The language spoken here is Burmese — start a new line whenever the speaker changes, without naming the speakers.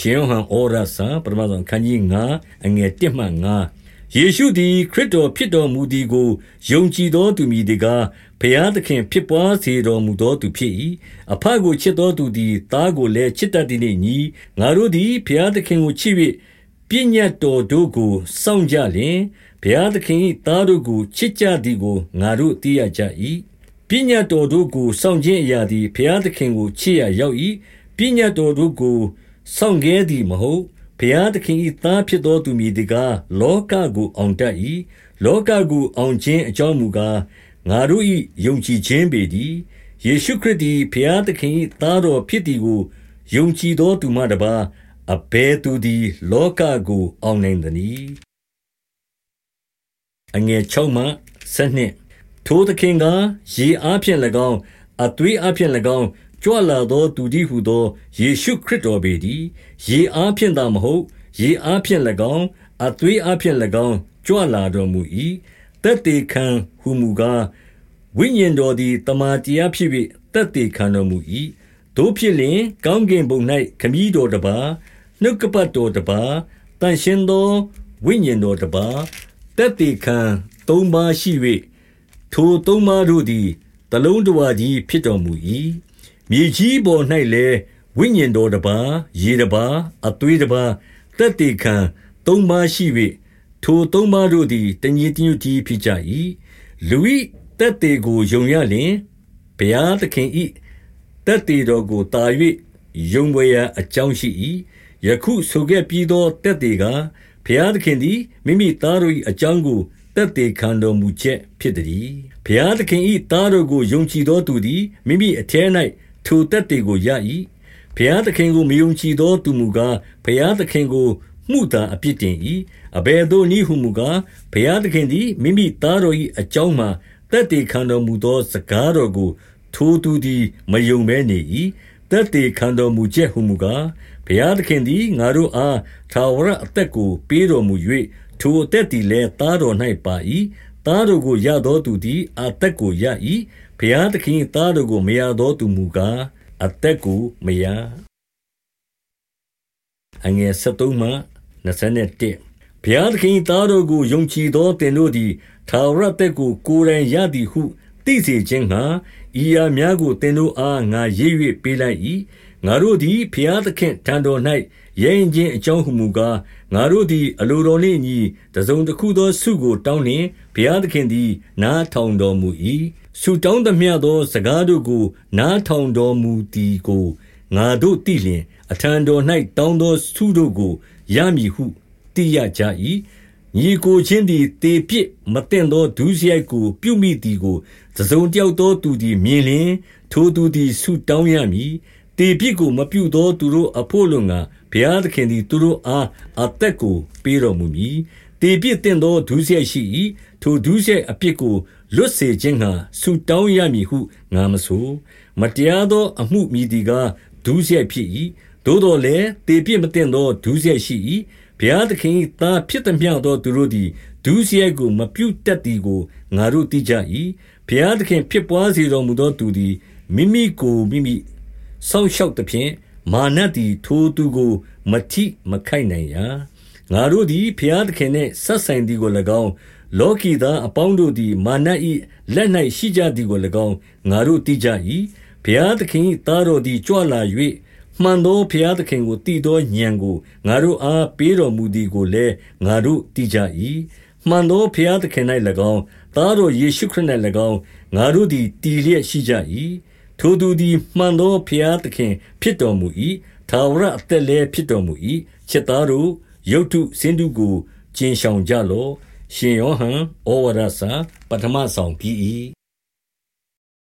ရှင်ယောဟန်ဩရစာပထမဆုံးခန်းကြီး9အငယ်1မှ9ယေရှုသည်ခရစ်တော်ဖြစ်တော်မူသည်ကိုယုံကြည်သောသူမည်တကားဘုရားသခင်ဖြစ်ပွားစေတော်မူသောသူဖြစ်၏အဖကိုချစ်သောသူသည်သားကိုလည်းချစ်တတ်သည်နှင့်ညီငါတို့သည်ဘုရားသခင်ကိုချစ်၍ပြည့်ညတ်တော်တို့ကိုစောင့်ကြလျင်ဘုရားသခင်၏သားတို့ကိုချစ်ကြသည်ကိုငါတို့သိရကြ၏ပညာတော်တို့ကိုစောင့်ခြင်းအရာသည်ဘုရားသခင်ကိုချစ်ရရောက်၏ပညာတော်တို့ကို စောင့်ခဲသည်မဟုတ်ဘုရားသခင်၏သားဖြစ်သောသူမည်တကားလောကကိုအောင်တတ်၏လောကကိုအောင်ခြင်းအကြောင်းမူကားငါတို့၏ယုံကြည်ခြင်းပေသည်ယေရှုခရစ်သည်ဘုရားသခင်၏သားတော်ဖြစ်သည်ကိုယုံကြည်သောသူမှတပါအဘယ်သူသည် လောကကို အောင်နိုင်သနည်းအငယ်6မှ7ထိုသခင်က ရေအားဖြင့်၎င်း အသွေးအားဖြင့်၎င်း ကြွလာသောသူသည်ဟုသော ယေရှုခရစ်တော်ပေသည်ရေအားဖြင့်သာမဟုတ် ရေအားဖြင့်၎င်း အသွေးအားဖြင့်၎င်း ကြွလာတော်မူ၏တက်တေခံဟုမူကား ဝိညာဉ်တော်သည်တမန်တရားဖြစ်၍တက်တေခံတော်မူ၏တို့ဖြစ်လျင် ကောင်းကင်ဘုံ၌ခမည်းတော်တပါနှုတ်ကပတ်တော်တပါတန်ရှင်သော ဝိညာဉ်တော်တပါတက်တေခံသုံးပါးရှိ၍ထိုသုံးပါးတို့သည် တလုံးတဝါကြီးဖြစ်တော်မူ၏မြေကြီးပေါ်၌လည်းဝိညာဉ်တော်တပါရေတပါအသွေးတပါတက်တေခံသုံးပါးရှိ၍ထိုသုံးပါးတို့သည်တညီတညွတ်ကြီးဖြစ်ကြ၏လူ၏တက်တေကိုယုံရလျင်ဘုရားသခင်၏တက်တေတော်ကိုတာ၍ယုံဝေရာအကြောင်းရှိ၏ယခုဆိုခဲ့ပြီးသောတက်တေကဘုရားသခင်သည်မိမိသားတို့၏အကြောင်းကို တက်တေခံတော်မူချက်ဖြစ်သည်ဘုရားသခင်၏သားတော်ကိုယုံကြည်သောသူသည်မိမိအထဲ၌ထိုတက်တေကိုရ၏ဘုရားသခင်ကိုမယုံကြည်သောသူမူကားဘုရားသခင်ကိုမှုသာအပြစ်တင်၏အဘယ်သို့နည်းဟုမူကားဘုရားသခင်သည်မိမိသားတော်၏အကြောင်းမှတက်တေခံတော်မူသောစကားတော်ကိုထိုသူသည်မယုံမဲနေ၏တက်တေခံတော်မူချက်ဟုမူကားဘုရားသခင်သည်ငါတို့အားသာဝရအသက်ကိုပေးတော်မူ၍ ထိုအသက်သည်လည်းသားတော်၌ပါ၏သားတော်ကိုရသောသူသည်အသက်ကိုရ၏ဘုရားသခင်သားတော်ကိုမရသောသူမူကားအသက်ကိုမရအငယ်73မှ21ဘုရားသခင်သားတော်ကိုယုံကြည်သောသင်တို့သည်သာဝရသက်ကိုကိုယ်တိုင်ရသည်ဟုသိစေခြင်းငှာဤအများကိုသင်တို့အားငါရေး၍ပေးလိုက်၏ ငါတို့သည် ဘုရားသခင်ထံတော်၌ရဲရင်ခြင်းအကြောင်းဟုမူကား ငါတို့သည် အလိုတော်နှင့်ညီ တစုံတစ်ခုသောဆုကို တောင်းလျင် ဘုရားသခင်သည် နားထောင်တော်မူ၏ဆုတောင်းသမျှသော စကားတို့ကို နားထောင်တော်မူသည်ကို ငါတို့သိလျင် အထံတော်၌တောင်းသောဆုတို့ကို ရမည်ဟု သိရကြ၏ညီကိုချင်းသည်တေပြစ်မတင်သော ဒုစရိုက်ကို ပြုမိသည်ကို တစုံတယောက်သောသူသည် မြင်လျင် ထိုသူသည် ဆုတောင်းရမည် တေပြစ်ကိုမပြုသောသူတို့အဖို့လုံငါဘုရားသခင်သည် သူတို့အားအသက်ကို ပေးတော်မူမည်တေပြစ်တင်သောဒုစရိုက်ရှိ၏ထိုဒုစရိုက်အပြစ်ကိုလွတ်စေခြင်းငှာဆုတောင်းရမည်ဟုငါမဆိုမတရားသောအမှုမိဒီကားဒုစရိုက်ဖြစ်၏သို့တော်လည်းတေပြစ်မတင်သောဒုစရိုက်ရှိ၏ဘုရားသခင်သားဖြစ်သည်မြောက်သောသူတို့သည်ဒုစရိုက်ကိုမပြုတ်တတ်သည်ကိုငါတို့သိကြ၏ဘုရားသခင်ဖြစ်ပွားစေတော်မူသောသူသည်မိမိကိုမိမိ ဆောက်ရှောက်သဖြင့်မာနသည်ထိုသူကိုမထိမခိုက်နိုင်ရာငါတို့သည်ဘုရားသခင်နှင့်ဆက်ဆိုင်သည်ကို၎င်းလောကီသားအပေါင်းတို့သည်မာန၏လက်၌ရှိကြသည်ကို၎င်းငါတို့သိကြ၏ဘုရားသခင်၏သားတော်သည်ကြွလာ၍မှန်သောဘုရားသခင်ကိုတည်သောဉာဏ်ကိုငါတို့အားပေးတော်မူသည်ကိုလည်းငါတို့သိကြ၏မှန်သောဘုရားသခင်၌၎င်းသားတော်ယေရှုခရစ်၌၎င်းငါတို့သည်တည်လျက်ရှိကြ၏ ထိုသူသည်မှန်သောဘုရားသခင်ဖြစ်တော်မူ၏ထာဝရအသက်လည်းဖြစ်တော်မူ၏ချက်သားတို့ရုတ်ထုစင်တုကိုကျင်ဆောင်ကြလော့ရှင်ယောဟန်ဩဝါဒစာပထမဆောင်ပြီး၏